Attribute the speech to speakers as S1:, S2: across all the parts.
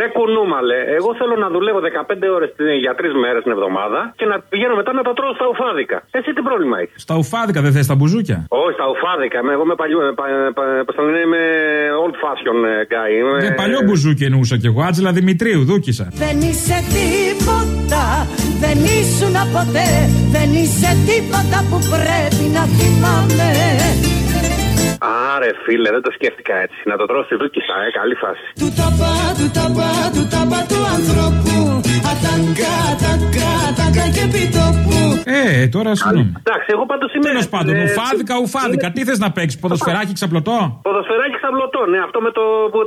S1: Ρε κουνούμαλε, εγώ θέλω να δουλεύω 15 ώρες για τρεις μέρες την εβδομάδα και να πηγαίνω μετά να τα τρώω στα ουφάδικα. Εσύ τι πρόβλημα έχεις;
S2: Στα ουφάδικα δεν θες τα μπουζούκια;
S1: Όχι, στα ουφάδικα. Εγώ είμαι παλιό. Πώς θα είμαι old fashion ε, guy. Είμαι...
S2: Ναι, παλιό μπουζούκι εννοούσα κι εγώ. Άτζελα Δημητρίου, δούκισα.
S3: Δεν είσαι τίποτα, δεν ήσουν ποτέ. Δεν είσαι τίποτα που πρέπει να θυμάμαι.
S1: Άρε φίλε, δεν το σκέφτηκα έτσι. Να το τρώω στη δούκισα, ε, καλή φάση.
S3: Του ταπά, του ταπά, του ταπά του ανθρώπου. Αταγκά, αταγκά, αταγκά και πιτόπου.
S2: Ε, τώρα συγγνώμη.
S1: Εντάξει, εγώ πάντως είμαι.
S2: Τέλος πάντων,
S1: ε,
S2: ουφάδικα, ουφάδικα. Τι θες να παίξεις, ποδοσφαιράκι ξαπλωτό;
S1: Ποδοσφαιράκι ξαπλωτό, ναι, αυτό με το,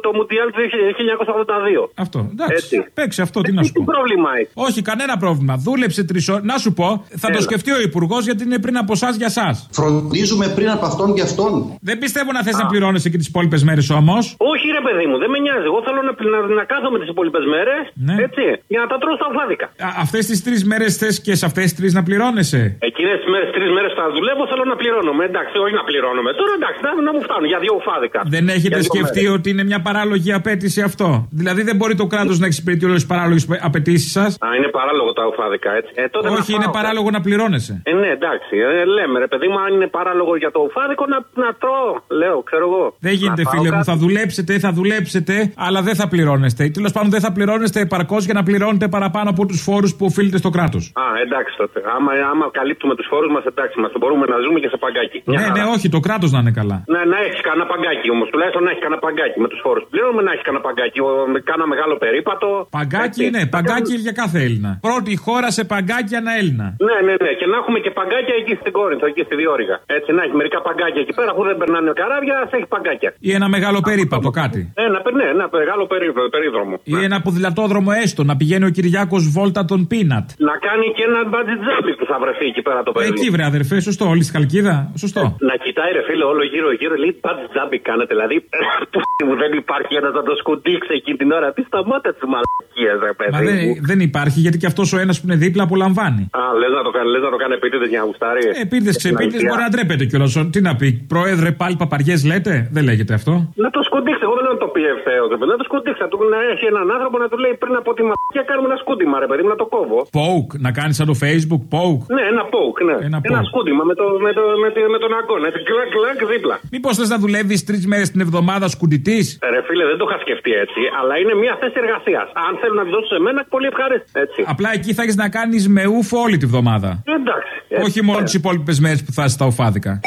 S1: το Μουντιάλ του 1982.
S2: Αυτό, εντάξει.
S1: Έτσι.
S2: Παίξει αυτό, τι να σου
S1: Τι
S2: πω.
S1: πρόβλημα έχει;
S2: Όχι, κανένα πρόβλημα. Δούλεψε τρεις ώρες. Να σου πω, θα το
S1: Έλα.
S2: σκεφτεί ο Υπουργός γιατί είναι πριν από εσάς για εσάς.
S4: Φροντίζουμε πριν από αυτόν και αυτόν.
S2: Δεν πιστεύω να θες να πληρώνεσαι και τις υπόλοιπες μέρες όμως.
S1: Όχι, ρε παιδί μου, δεν με νοιάζει. Εγώ θέλω να, να, να κάθομαι τις υπόλοιπες μέρες.
S2: Ναι.
S1: Έτσι, για να τα τρώω στα ουφάδικα.
S2: Αυτές τις τρεις μέρες θες και σε αυτές τις τρεις να πληρώνεσαι;
S1: Εκείνες τις μέρες, τρεις μέρες θα δουλεύω, θέλω να πληρώνομαι. Εντάξει, όχι να πληρώνομαι. Τώρα εντάξει, να, να μου φτάνουν για δύο ουφάδικα.
S2: Δεν
S1: Για
S2: έχετε
S1: δύο
S2: σκεφτεί
S1: μέρες.
S2: ότι είναι μια παράλογη απέτηση αυτό; Δηλαδή δεν μπορεί το κράτος να εξυπηρετεί όλες τις παράλογες απαιτήσεις σας;
S1: Α, είναι παράλογο τα ουφάδικα, έτσι. Ε, τότε να
S2: Όχι, είναι
S1: φάω.
S2: παράλογο να πληρώνεσαι.
S1: Ε, ναι, εντάξει. Ε, λέμε, ρε παιδί μου, αν είναι παράλογο για το ουφάδικο, να, να τρώω. Λέω, ξέρω εγώ.
S2: Δεν γίνεται,
S1: Να φάω
S2: φίλε μου.
S1: κάτι.
S2: Θα δουλέψετε, θα δουλέψετε, αλλά δεν θα πληρώνεστε. Τέλος πάντων, δεν θα πληρώνεστε επαρκώς για να πληρώνετε παραπάνω από τους φόρους που οφείλετε στο κράτος.
S1: Α, εντάξει τότε. Άμα, άμα καλύπτουμε τους φόρους μας, εντάξει, μας μπορούμε να ζούμε και σε παγκάκι. Μια
S2: Ναι,
S1: χαρά.
S2: ναι, όχι, το κράτος να είναι καλά.
S1: Ναι, να έχεις κανένα παγκάκι όμως. Τουλάχιστον να έχεις κανένα παγκάκι με τους φόρους. Πληρώνουμε να έχεις κανένα παγκάκι. Ο, με κάνα μεγάλο περίπατο.
S2: Παγκάκι,
S1: Έτσι.
S2: ναι, παγκάκι για κάθε Έλληνα. Πρώτη χώρα σε παγκάκι ένα Έλληνα.
S1: Ναι, ναι, ναι. Και να έχουμε και παγκάκια εκεί στην Κόρινθο, εκεί στη Διόρυγα. Έτσι, να έχει μερικά παγκάκια εκεί πέρα που δεν περνάνε καράβια, θα έχει παγκάκια.
S2: Ή ένα μεγάλο περίπατο, κάτι.
S1: Ένα, ναι, ένα μεγάλο περί- περίδρομο.
S2: Ή ένα ποδηλατόδρομο έστω, να πηγαίνει ο Κυριάκο Βόλτα τον Πίνατ.
S1: Να κάνει και ένα μπατζιτζάμπι που θα βρεθεί εκεί πέρα το παιδί.
S2: Εκεί βρε αδερφέ, σωστό, όλη τη Χαλκίδα. Σωστό.
S1: Να κοιτάει ρε φίλε όλο γύρω γύρω, λέει μπατζιτζάμπι κάνετε. Δηλαδή, που μου δεν υπάρχει ένας να το σκουντίξει εκείνη την ώρα. Τι σταμάτα τη μαλακία, ρε παιδί.
S2: Μα
S1: μου.
S2: δεν, δεν υπάρχει γιατί και αυτός ο ένας που είναι δίπλα απολαμβάνει.
S1: Α, λες να το κάνει, λες να το κάνει επίτηδες για να γουστάρει.
S2: Επίτηδες ξεπίτηδε
S1: Στην
S2: μπορεί να
S1: αλήθεια.
S2: ντρέπεται κιόλας. Τι να πει, Πρόεδρε, πάλι παπαριές λέτε; Δεν λέγεται αυτό.
S1: Να το σκουντίξει, εγώ δεν λέω να το πει ευθέως. Να το σκουντίξει, να, του, να έχει έναν άνθρωπο να του λέει πριν από τη μαλακία κάνουμε ένα σκούντιμα, ρε παιδί μου, να το κόβω.
S2: Poke, να κάνεις σαν το Facebook, poke.
S1: Ναι, ένα poke, ναι.
S2: Ένα
S1: Ένα,
S2: poke.
S1: σκούντιμα με, το, με, το, με, το, με τον αγκόν. Έτσι, κλακ, κλακ, δίπλα.
S2: Μήπως θες να δουλεύεις τρεις μέρες την εβδομάδα σκουντητής;
S1: Ε, Ρε φίλε, δεν το είχα σκεφτεί έτσι, αλλά είναι μια θέση εργασίας. Αν θέλουν να τη δώσουν σε μένα, πολύ ευχαρίστω. Έτσι.
S2: Απλά εκεί θα έχεις να κάνεις με ούφο όλη τη βδομάδα.
S1: Εντάξει. έτσι.
S2: Όχι μόνο τις υπόλοιπες μέρες που θα είσαι στα οφάδικα.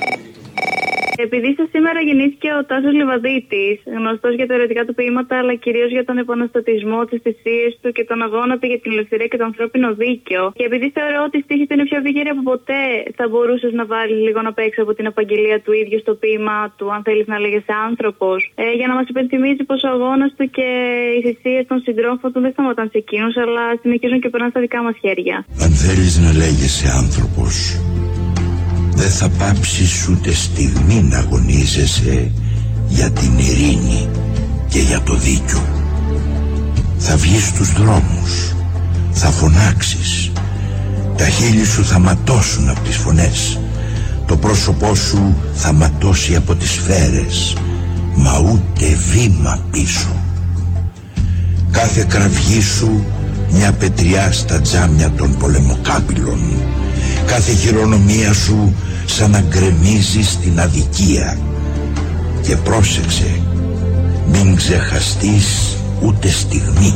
S5: Επειδή σα σήμερα γεννήθηκε ο Τάσος Λιβαδίτης, γνωστός για τα ερωτικά του ποίηματα, αλλά κυρίως για τον επαναστατισμό, τις θυσίες του και τον αγώνα του για την ελευθερία και το ανθρώπινο δίκαιο. Και επειδή θεωρώ ότι η στίχη του είναι πιο επίκαιρη από ποτέ, θα μπορούσες να βάλεις λίγο να παίξει από την απαγγελία του ίδιου στο ποίημα του, αν θέλεις να λέγεσαι άνθρωπος, ε, για να μας υπενθυμίζει πως ο αγώνας του και οι θυσίες των συντρόφων του δεν σταματάνε σε εκείνους, αλλά συνεχίζουν και περνάνε στα δικά μας χέρια.
S6: Αν θέλεις να λέγεσαι άνθρωπος Δεν θα πάψεις ούτε στιγμή να αγωνίζεσαι Για την ειρήνη και για το δίκιο. Θα βγεις στους δρόμους Θα φωνάξεις. Τα χείλη σου θα ματώσουν από τις φωνές. Το πρόσωπό σου θα ματώσει από τις σφαίρες Μα ούτε βήμα πίσω. Κάθε κραυγή σου μια πετριά στα τζάμια των πολεμοκάπηλων Κάθε χειρονομία σου σαν να γκρεμίζει στην αδικία Και πρόσεξε μην ξεχαστείς ούτε στιγμή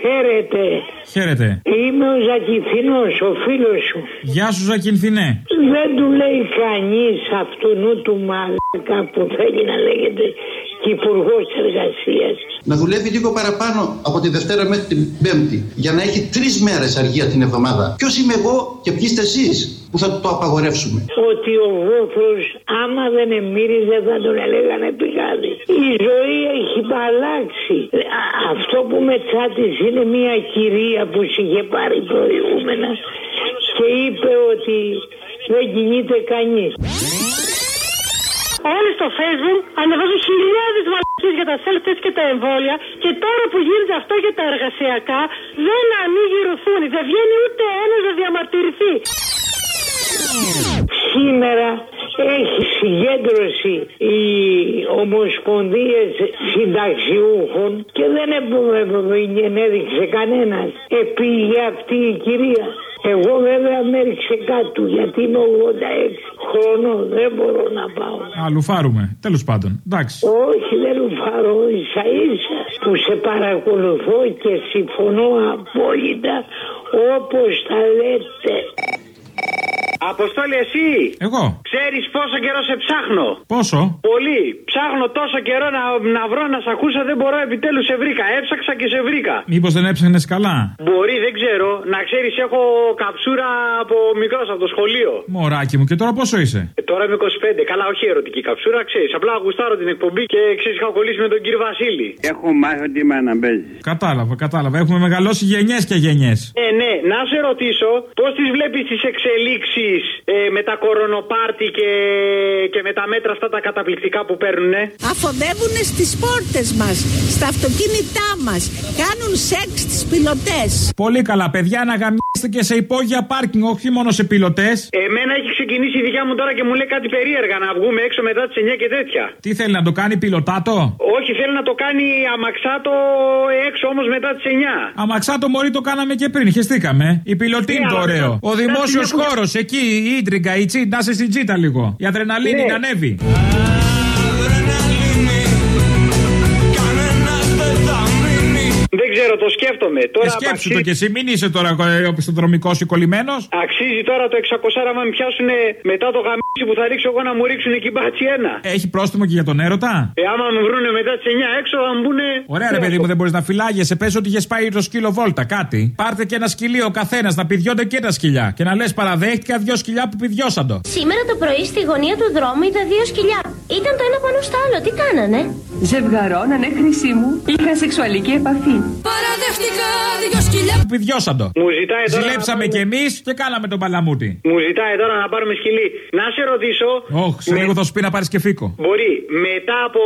S7: Χαίρετε.
S2: Χαίρετε.
S7: Είμαι ο Ζακηθινός, ο φίλος σου.
S2: Γεια σου, Ζακυνθινέ.
S7: Δεν του λέει κανείς αυτού του μαλάκα που θέλει να λέγεται και υπουργός εργασίας.
S4: Να δουλεύει λίγο παραπάνω από τη Δευτέρα μέχρι την Πέμπτη για να έχει τρεις μέρες αργία την εβδομάδα. Ποιος είμαι εγώ και ποιοι είστε εσείς που θα το απαγορεύσουμε;
S7: Ότι ο βόθρος άμα δεν εμμύριζε θα τον έλεγανε πηγάδι. Η ζωή έχει αλλάξει. Α- Αυτό που με τσάτισε είναι μια κυρία που σε είχε πάρει προηγούμενα και είπε ότι δεν κινείται κανείς.
S8: Όλοι στο facebook ανεβάζουν χιλιάδε μαλακίε για τα self-test και τα εμβόλια και τώρα που γίνεται αυτό για τα εργασιακά δεν ανοίγει ρουθούνη. Δεν βγαίνει ούτε ένα να διαμαρτυρηθεί.
S7: Σήμερα έχει συγκέντρωση η ομοσπονδίες συνταξιούχων και δεν έδειξε κανένας. Επήγε αυτή η κυρία. Εγώ βέβαια με έριξε κάτω γιατί είμαι 86 χρόνο δεν μπορώ να πάω.
S2: Α, λουφάρουμε. Τέλος πάντων. Εντάξει.
S7: Όχι δεν λουφάρω ίσα ίσα που σε παρακολουθώ και συμφωνώ απόλυτα όπως τα λέτε.
S9: Αποστόλη, εσύ!
S2: Εγώ.
S9: Ξέρεις πόσο καιρό σε ψάχνω;
S2: Πόσο;
S9: Πολύ. Ψάχνω τόσο καιρό να, να βρω να σε ακούσω, δεν μπορώ, επιτέλους σε βρήκα. Έψαξα και σε βρήκα.
S2: Μήπως δεν έψαχνες καλά;
S9: Μπορεί, δεν ξέρω. Να ξέρεις, έχω καψούρα από μικρός από το σχολείο.
S2: Μωράκι μου, και τώρα πόσο είσαι;
S9: Ε, τώρα είμαι 25. Καλά, όχι ερωτική καψούρα, ξέρεις. Απλά γουστάρω την εκπομπή και ξέρεις, είχα κολλήσει με τον κύριο Βασίλη.
S10: Έχω μάθει ότι είμαι να παίζει.
S2: Κατάλαβα, κατάλαβα. Έχουμε μεγαλώσει γενιές και γενιές.
S9: Ε, ναι, να σε ρωτήσω, πώς τις βλέπεις τις εξελίξεις ε, με τα κορονοπάρτι και, και με τα μέτρα αυτά τα καταπληκτικά που παίρνουν.
S3: Αφοδεύουν στις πόρτες μας, στα αυτοκίνητά μας, κάνουν σεξ στις πιλωτές.
S2: Πολύ καλά, παιδιά, να γαμιέστε και σε υπόγεια πάρκινγκ, όχι μόνο σε πιλωτές.
S9: Εμένα έχει ξεκινήσει η δικιά μου τώρα και μου λέει κάτι περίεργα να βγούμε έξω μετά τις 9 και τέτοια.
S2: Τι θέλει να το κάνει πιλωτάτο;
S9: Όχι, θέλει να το κάνει αμαξάτο έξω όμως μετά τις 9.
S2: Αμαξάτο μωρή το κάναμε και πριν, χεστήκαμε. Η πιλωτή είναι
S9: Ναι,
S2: το
S9: αλλά
S2: ωραίο.
S9: θα-
S2: Ο
S9: θα
S2: δημόσιος
S9: την έχουν-
S2: χώρος, εκεί η ίντριγκα, η τσι, να είσαι στην τσίτα λίγο. Η αδρεναλίνη
S9: Ναι.
S2: να ανέβει.
S9: Ξέρω, το σκέφτομαι. Τώρα
S2: Ε, σκέψου το
S9: αξίζει-
S2: κι εσύ, μην είσαι τώρα ε, οπισθοδρομικός ή κολλημένος.
S9: Αξίζει τώρα το 600 άμα με πιάσουν μετά το γαμίσι που θα ρίξω εγώ να μου ρίξουν εκεί μπάτσι ένα.
S2: Έχει πρόστιμο και για τον έρωτα;
S9: Ε, άμα με βρούνε μετά τις 9 έξω θα μου πούνε.
S2: Ωραία, ρε παιδί μου, δεν μπορείς να φυλάγεσαι. Πες ότι είχες πάει το σκύλο βόλτα, κάτι. Πάρτε και ένα σκυλί ο καθένας να πηδιώνται και τα σκυλιά. Και να λες παραδέχτηκα δύο σκυλιά που πηδιώσαν το.
S11: Σήμερα το πρωί στη γωνία του δρόμου είδα δύο σκυλιά. Ήταν το ένα πάνω στο άλλο. Τι κάνανε;
S12: Ζευγαρώνανε χρυσή μου. Είχα σεξουαλική επαφή.
S3: Παραδέχτηκα δυο σκυλιά.
S2: Που πηδιώσαν το.
S9: Μου ζητάει τώρα.
S2: Ζηλέψαμε
S9: να
S2: κι εμείς και κάναμε τον παλαμούτι.
S9: Μου ζητάει τώρα να πάρουμε σκυλί. Να σε ρωτήσω.
S2: Όχι, σε
S9: με-
S2: λίγο θα σου πει να πάρεις και φίκο.
S9: Μπορεί μετά από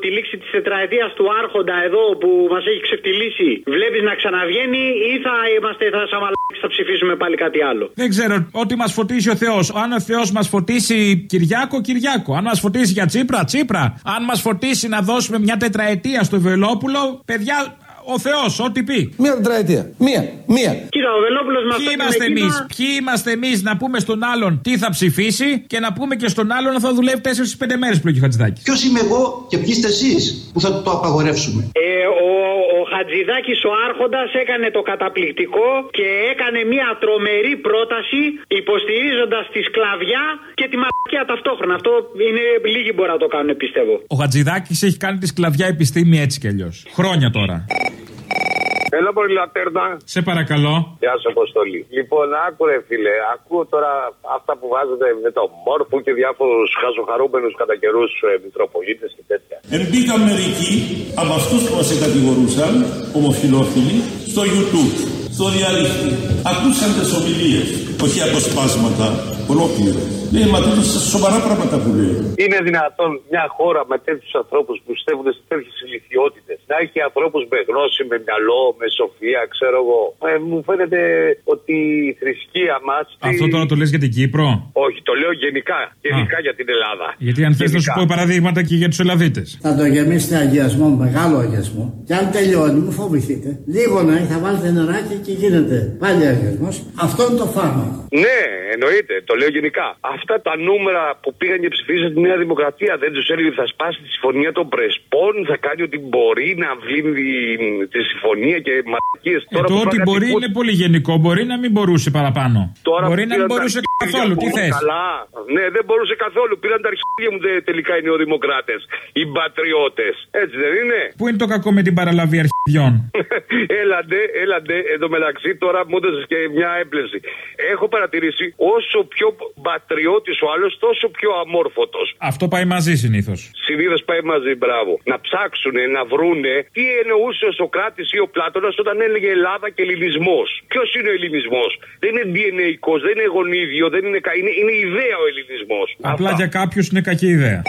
S9: τη λήξη της τετραετίας του Άρχοντα εδώ που μας έχει ξεφτυλίσει, βλέπεις να ξαναβγαίνει ή θα είμαστε, θα σαμαλάξει, θα ψηφίσουμε πάλι κάτι άλλο;
S2: Δεν ξέρω, ό,τι μας φωτίσει ο Θεός. Αν ο Θεός μας φωτίσει Κυριάκο, Κυριάκο. Αν μας φωτίσει για Τσίπρα, Τσίπρα. Αν μας φωτίσει να δώσουμε μια τετραετία στο Βελόπουλο, παιδιά, ο Θεός, ό,τι πει.
S13: Μία τετραετία. Μία. Μία.
S9: Κοίτα, ο Βελόπουλο μας
S2: Ποιοι είμαστε εμείς, ποιοι είμαστε εμείς να πούμε στον άλλον τι θα ψηφίσει και να πούμε και στον άλλον να θα δουλεύει 4-5 μέρες που έχει ο Χατζηδάκης.
S4: Ποιος είμαι εγώ και ποιοι είστε εσείς που θα το απαγορεύσουμε;
S9: Ε, ο, ο Χατζηδάκης ο Άρχοντας έκανε το καταπληκτικό και έκανε μια τρομερή πρόταση υποστηρίζοντας τη σκλαβιά και τη μαλακία ταυτόχρονα. Αυτό είναι λίγοι μπορεί να το κάνουν πιστεύω.
S2: Ο Χατζηδάκης έχει κάνει τη σκλαβιά επιστήμη έτσι κι αλλιώς. Χρόνια τώρα.
S14: Έλα πολύ λατέρνα.
S2: Σε παρακαλώ.
S14: Γεια σου, Αποστολή. Λοιπόν, άκουρε φίλε, ακούω τώρα αυτά που βάζετε με το μόρφο και διάφορους χαζοχαρούμενους κατά καιρούς ε, μητροπολίτες και τέτοια.
S15: Εμπήκαν μερικοί από αυτούς που μας κατηγορούσαν, ομοφυλόφιλοι, στο YouTube, στο διαδίκτυο. Ακούσαν τις ομιλίες, όχι αποσπάσματα, ολόκληρε. Λέει, μα τούτο σοβαρά πράγματα που λέει.
S14: Είναι δυνατόν μια χώρα με τέτοιους ανθρώπους που πιστεύουν σε τέτοιες ηλικιότητες να έχει ανθρώπους με γνώση, με μυαλό, με σοφία, ξέρω εγώ. Ε, μου φαίνεται ότι η θρησκεία μας.
S2: Αυτό τώρα το λες για την Κύπρο;
S14: Όχι, το λέω γενικά. Γενικά για την Ελλάδα.
S2: Γιατί αν θες να σου
S14: Γενικά.
S2: πω παραδείγματα και για τους Ελλαδίτες.
S16: Θα το γεμίσετε αγιασμό, μεγάλο αγιασμό. Και αν τελειώνει, μην φοβηθείτε. Λίγο να θα βάλετε νεράκι και γίνεται πάλι αγιασμός. Αυτό είναι το φάρμακο.
S14: Ναι, εννοείται, το λέω γενικά. Αυτά τα νούμερα που πήγαν και ψηφίσαν τη Νέα Δημοκρατία δεν τους έλεγε ότι θα σπάσει τη συμφωνία των Πρεσπών, θα κάνει ότι μπορεί να βλύνει τη- τη συμφωνία και μαλακίες.
S2: Ε, το ότι μπορεί είναι πολύ γενικό. Μπορεί να μην μπορούσε παραπάνω. μπορεί να μην μπορούσε καθόλου. Τι θες;
S14: Καλά. Ναι, δεν μπορούσε καθόλου. Πήραν τα αρχίδια μου τε- τελικά οι νεοδημοκράτες. Οι πατριώτες. Έτσι δεν είναι;
S2: Πού είναι το κακό με την παραλαβή αρχιδιών;
S14: έλαντε, έλαντε. Εν τω μεταξύ τώρα μου έδωσε και μια έμπλεση. Έχω παρατηρήσει όσο πιο πατριώτη ο άλλος, τόσο πιο αμόρφωτος.
S2: Αυτό πάει μαζί συνήθως.
S14: Συνήθως πάει μαζί, μπράβο. Να ψάξουν, να βρούνε τι εννοούσε ο Σοκράτης ή ο Πλάτωνας όταν έλεγε Ελλάδα και ελληνισμός. Ποιος είναι ο ελληνισμός; Δεν είναι DNA, δεν είναι γονίδιο, δεν είναι, κα- είναι, είναι ιδέα ο ελληνισμός.
S2: Απλά για κάποιους είναι κακή ιδέα.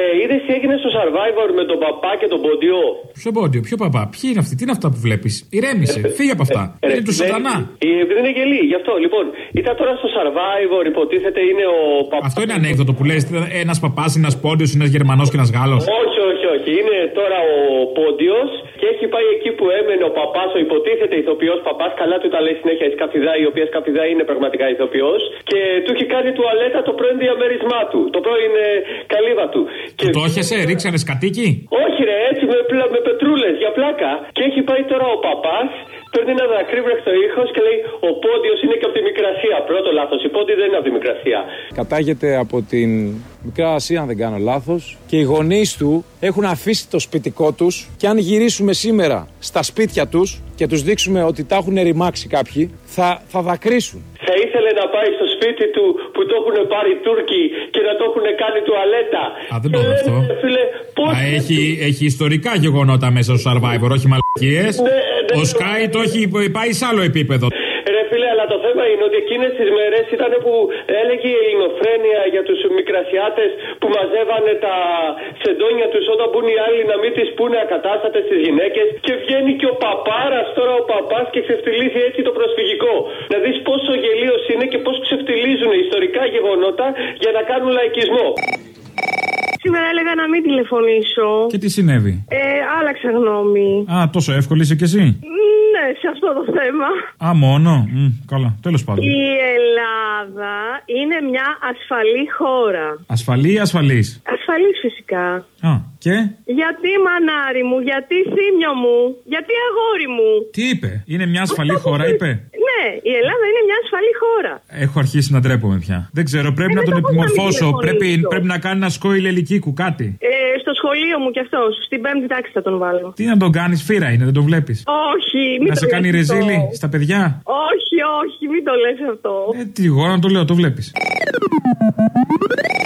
S17: Ε, Είδες τι έγινε στο survivor με τον παπά και τον ποντιό;
S2: Ποιο πόντιο, ποιο παπά, ποιοι είναι αυτοί, τι είναι αυτά που βλέπεις; Ηρέμησε, φύγε από αυτά.
S17: Ε,
S2: είναι του
S17: ναι,
S2: σατανά.
S17: ε, Επειδή είναι γελί, γι' αυτό. Λοιπόν, ήταν τώρα στο survivor, υποτίθεται είναι ο παπά.
S2: Αυτό είναι ανέκδοτο που λες. Ένας παπάς, ένας πόντιος, ένας Γερμανός και ένας Γάλλος.
S17: Όχι, όχι, όχι. Είναι τώρα ο Πόντιος και έχει πάει εκεί που έμενε ο παπάς, ο υποτίθεται ηθοποιός παπάς. Καλά του τα λέει συνέχεια η Σκαφιδά, η οποία Σκαφιδά είναι πραγματικά ηθοποιός. Και του έχει κάνει τουαλέτα το πρώην διαμέρισμά του. Το πρώην ε, καλύβα του.
S2: Του το έχεσαι, ρίξανε σκατίκι;
S17: Όχι, ρε, έτσι με, πλα- με πετρούλες για πλάκα. Και έχει πάει τώρα ο παπάς, παίρνει ένα δακρύβρεχτο ήχος και λέει: Ο πόντιο είναι και από τη Μικρασία. Πρώτο λάθος. Η πόντι δεν είναι από τη Μικρασία.
S18: Κατάγεται από την Μικρά Ασία, αν δεν κάνω λάθος. Και οι γονείς του έχουν αφήσει το σπιτικό τους. Και αν γυρίσουμε σήμερα στα σπίτια τους και τους δείξουμε ότι τα έχουν ρημάξει κάποιοι, θα, θα δακρύσουν.
S17: Θα ήθελε να πάει στο σπίτι του που το έχουν πάρει οι Τούρκοι και να το έχουν κάνει τουαλέτα.
S2: Α, δεν το
S17: Και
S2: αυτό.
S17: λένε, φίλε, πώς
S2: Α, έχει, έχει ιστορικά γεγονότα μέσα στο survivor, όχι μαλακίες.
S17: Ναι,
S2: Ο Sky το έχει πάει σε άλλο επίπεδο.
S17: Ρε φίλε, αλλά το θέμα είναι ότι εκείνες τις μέρες ήταν που έλεγε η ελληνοφρένεια για τους μικρασιάτες που μαζεύανε τα σεντόνια τους όταν μπουν οι άλλοι να μην τις πούνε ακατάστατες στις γυναίκες και βγαίνει και ο παπάρας τώρα ο παπάς και ξεφτυλίζει έτσι το προσφυγικό. Να δεις πόσο γελίος είναι και πώς ξεφτυλίζουν ιστορικά γεγονότα για να κάνουν λαϊκισμό.
S3: Σήμερα έλεγα να μην τηλεφωνήσω.
S2: Και τι συνέβη;
S3: Ε, άλλαξα γνώμη.
S2: Α, τόσο εύκολη είσαι κι εσύ;
S3: Ναι, σε αυτό το θέμα.
S2: Α, μόνο. Μ, καλά, τέλος πάντων.
S3: Η Ελλάδα είναι μια ασφαλή χώρα.
S2: Ασφαλή ή ασφαλής;
S3: Ασφαλής φυσικά.
S2: Α, και;
S3: Γιατί μανάρι μου, γιατί θύμιο μου, γιατί αγόρι μου;
S2: Τι είπε, είναι μια ασφαλή χώρα, είπε;
S3: Ναι, η Ελλάδα είναι μια ασφαλή χώρα.
S2: Έχω αρχίσει να ντρέπομαι πια. Δεν ξέρω, πρέπει
S3: Ε,
S2: να
S3: δεν
S2: τον
S3: το έχω να μην
S2: επιμορφώσω. Πρέπει,
S3: τηλεφωνήσω;
S2: πρέπει να κάνει ένα σκόιλ ελικίκου, κάτι.
S3: Ε, στο σχολείο μου κι αυτός. Στην πέμπτη τάξη θα τον βάλω.
S2: Τι να τον κάνεις, φύρα είναι, δεν τον βλέπεις;
S3: Όχι, μην
S2: Να
S3: το
S2: σε κάνει
S3: λες αυτό.
S2: ρεζίλι στα παιδιά;
S3: Όχι, όχι, μην το λες αυτό.
S2: Ε, τι εγώ να το λέω, το βλέπεις.